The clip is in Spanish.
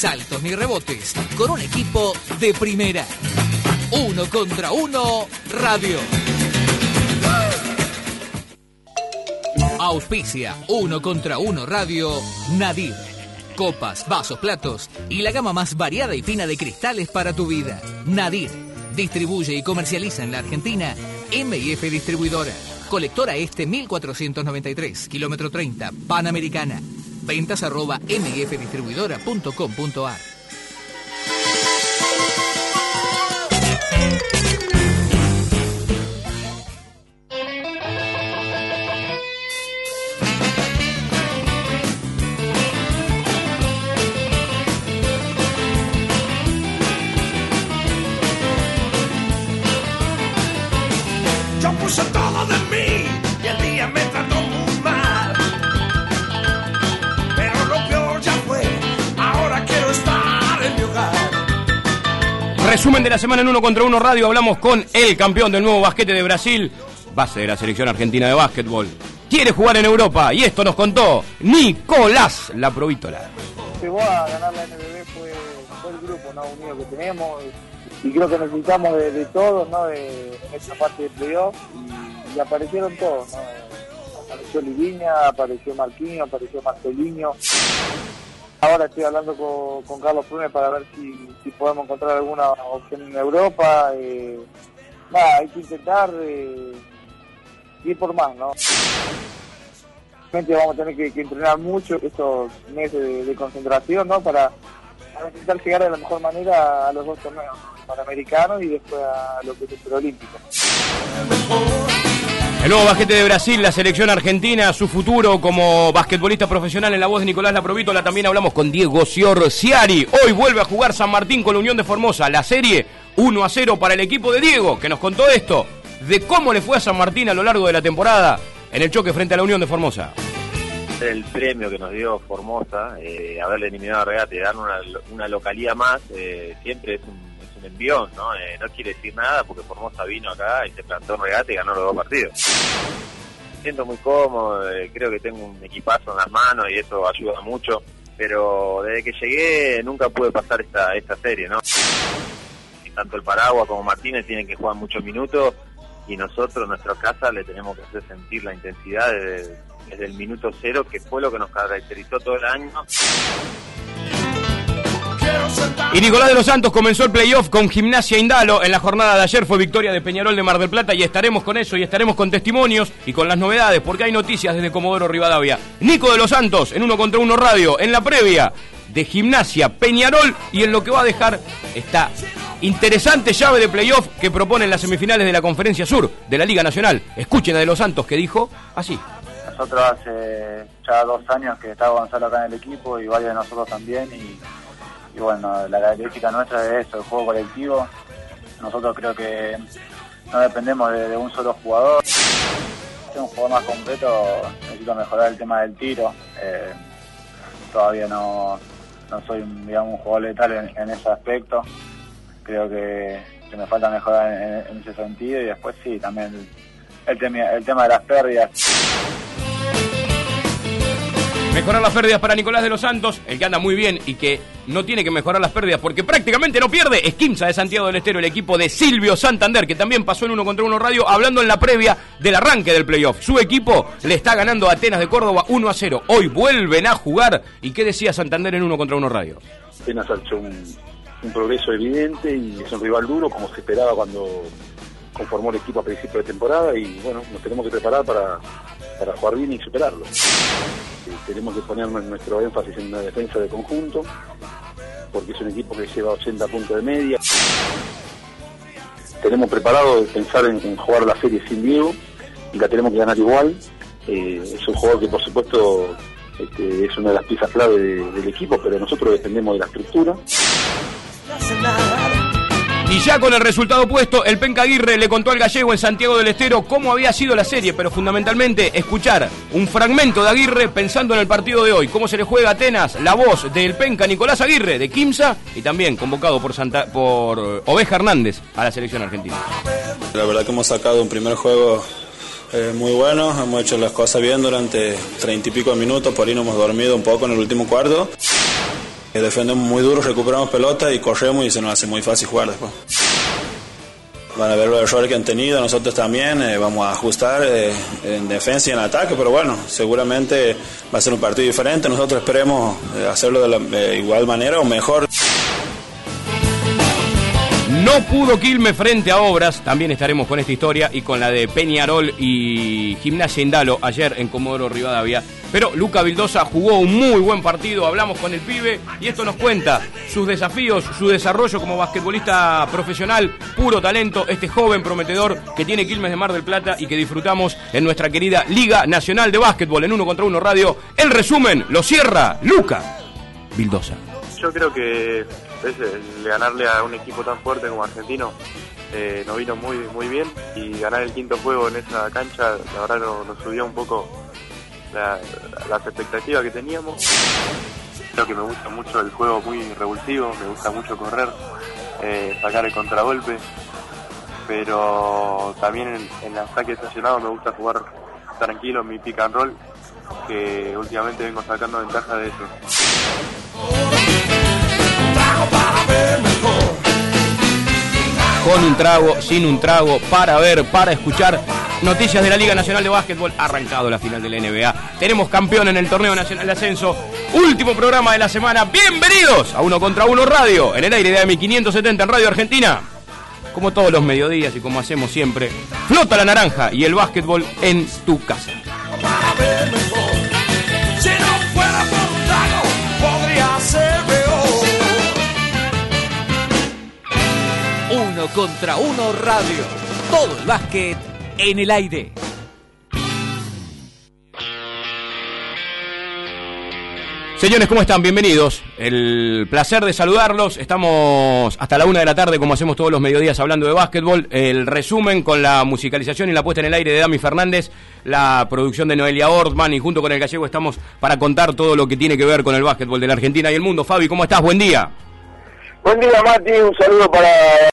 saltos ni rebotes, con un equipo de primera. Uno contra uno, radio. Auspicia Uno contra uno Radio Nadir. Copas, vasos, platos y la gama más variada y fina de cristales para tu vida. Nadir. Distribuye y comercializa en la Argentina MIF Distribuidora. Colectora Este 1493, kilómetro 30, Panamericana. Ventas arroba mfdistribuidora.com.ar. Resumen de la semana en Uno contra Uno Radio. Hablamos con el campeón del nuevo basquete de Brasil, base de la selección argentina de básquetbol. Quiere jugar en Europa y esto nos contó Nicolás La Provítola. llegó a ganar la NBB fue, el grupo ¿no? unido que tenemos y, creo que necesitamos de, de todos ¿no? de, en esta parte de playoff y, y aparecieron todos. ¿no? Apareció Liviña, apareció Marquinhos, apareció Marcelinho. Ahora estoy hablando con, Carlos Prune para ver si, podemos encontrar alguna opción en Europa. eh, nada, hay que intentar eh, ir por más, ¿no? Vamos a tener que, entrenar mucho estos meses de, concentración, ¿no? Para, intentar llegar de la mejor manera a los dos torneos, ¿no? panamericanos y después a lo que es el preolímpico. El nuevo basquete de Brasil, la selección argentina, su futuro como basquetbolista profesional en la voz de Nicolás La Provítola. También hablamos con Diego Ciorciari. Hoy vuelve a jugar San Martín con la Unión de Formosa. La serie 1 a 0 para el equipo de Diego, que nos contó esto, de cómo le fue a San Martín a lo largo de la temporada en el choque frente a la Unión de Formosa. el premio que nos dio Formosa, eh, haberle eliminado a Regate y darle una, una localía más, eh, siempre es un, un envión, ¿no? Eh, no quiere decir nada porque Formosa vino acá y se plantó en Regate y ganó los dos partidos. Me siento muy cómodo, eh, creo que tengo un equipazo en las manos y eso ayuda mucho, pero desde que llegué nunca pude pasar esta, esta serie, ¿no? Tanto el Paragua como Martínez tienen que jugar muchos minutos y nosotros, nuestra casa, le tenemos que hacer sentir la intensidad desde, desde el minuto cero, que fue lo que nos caracterizó todo el año. Y Nicolás de los Santos comenzó el playoff con Gimnasia Indalo. En la jornada de ayer fue victoria de Peñarol de Mar del Plata y estaremos con eso y estaremos con testimonios y con las novedades porque hay noticias desde Comodoro Rivadavia. Nico de los Santos en uno contra uno radio en la previa de Gimnasia Peñarol y en lo que va a dejar esta interesante llave de playoff que proponen las semifinales de la Conferencia Sur de la Liga Nacional. Escuchen a de los Santos que dijo así. Nosotros hace ya dos años que está Gonzalo acá en el equipo y varios de nosotros también y, y bueno, la característica nuestra es eso, el juego colectivo. Nosotros creo que no dependemos de, un solo jugador. Ser un jugador más completo necesito mejorar el tema del tiro. Eh, todavía no, no soy digamos, un jugador letal en, en ese aspecto. Creo que, me falta mejorar en, en ese sentido y después sí, también el, el tema, el tema de las pérdidas. Mejorar las pérdidas para Nicolás de los Santos, el que anda muy bien y que no tiene que mejorar las pérdidas porque prácticamente no pierde, es Quimsa de Santiago del Estero, el equipo de Silvio Santander, que también pasó en uno contra uno radio, hablando en la previa del arranque del playoff. Su equipo le está ganando a Atenas de Córdoba 1 a 0. Hoy vuelven a jugar. ¿Y qué decía Santander en uno contra uno radio? Apenas ha hecho un, un progreso evidente y es un rival duro como se esperaba cuando conformó el equipo a principio de temporada y bueno, nos tenemos que preparar para, para jugar bien y superarlo. Eh, tenemos que poner nuestro énfasis en una defensa de conjunto porque es un equipo que lleva 80 puntos de media. Tenemos preparado pensar en, jugar la serie sin Diego y la tenemos que ganar igual. Eh, es un jugador que por supuesto este, es una de las piezas clave de- del equipo, pero nosotros dependemos de la estructura. Y ya con el resultado puesto, el Penca Aguirre le contó al gallego en Santiago del Estero cómo había sido la serie, pero fundamentalmente escuchar un fragmento de Aguirre pensando en el partido de hoy, cómo se le juega a Atenas, la voz del Penca Nicolás Aguirre de Quimsa y también convocado por, Santa, por Oveja Hernández a la selección argentina. La verdad que hemos sacado un primer juego eh, muy bueno, hemos hecho las cosas bien durante treinta y pico de minutos, por ahí nos hemos dormido un poco en el último cuarto. Eh, defendemos muy duro, recuperamos pelota y corremos y se nos hace muy fácil jugar después. Van a ver los errores que han tenido, nosotros también eh, vamos a ajustar eh, en defensa y en ataque, pero bueno, seguramente va a ser un partido diferente, nosotros esperemos hacerlo de la igual manera o mejor. No pudo Quilmes frente a Obras, también estaremos con esta historia y con la de Peñarol y Gimnasia Indalo ayer en Comodoro Rivadavia. Pero Luca Vildosa jugó un muy buen partido, hablamos con el pibe y esto nos cuenta sus desafíos, su desarrollo como basquetbolista profesional, puro talento, este joven prometedor que tiene Quilmes de Mar del Plata y que disfrutamos en nuestra querida Liga Nacional de Básquetbol en Uno contra Uno Radio. El resumen lo cierra Luca Vildosa. Yo creo que es el ganarle a un equipo tan fuerte como Argentino eh, nos vino muy muy bien y ganar el quinto juego en esa cancha la verdad nos, nos subió un poco la- las expectativas que teníamos. Creo que me gusta mucho el juego muy revulsivo, me gusta mucho correr, eh, sacar el contragolpe, pero también en, en ataque estacionado me gusta jugar tranquilo mi pick and roll, que últimamente vengo sacando ventaja de eso. Con un trago, sin un trago, para ver, para escuchar. Noticias de la Liga Nacional de Básquetbol, arrancado la final de la NBA. Tenemos campeón en el Torneo Nacional de Ascenso. Último programa de la semana. Bienvenidos a Uno contra Uno Radio, en el aire de AM570 en Radio Argentina. Como todos los mediodías y como hacemos siempre, flota la naranja y el básquetbol en tu casa. Uno contra uno radio. Todo el básquet en el aire. Señores, ¿cómo están? Bienvenidos. El placer de saludarlos. Estamos hasta la una de la tarde, como hacemos todos los mediodías, hablando de básquetbol. El resumen con la musicalización y la puesta en el aire de Dami Fernández, la producción de Noelia Ortman y junto con el gallego estamos para contar todo lo que tiene que ver con el básquetbol de la Argentina y el mundo. Fabi, ¿cómo estás? Buen día. Buen día, Mati. Un saludo para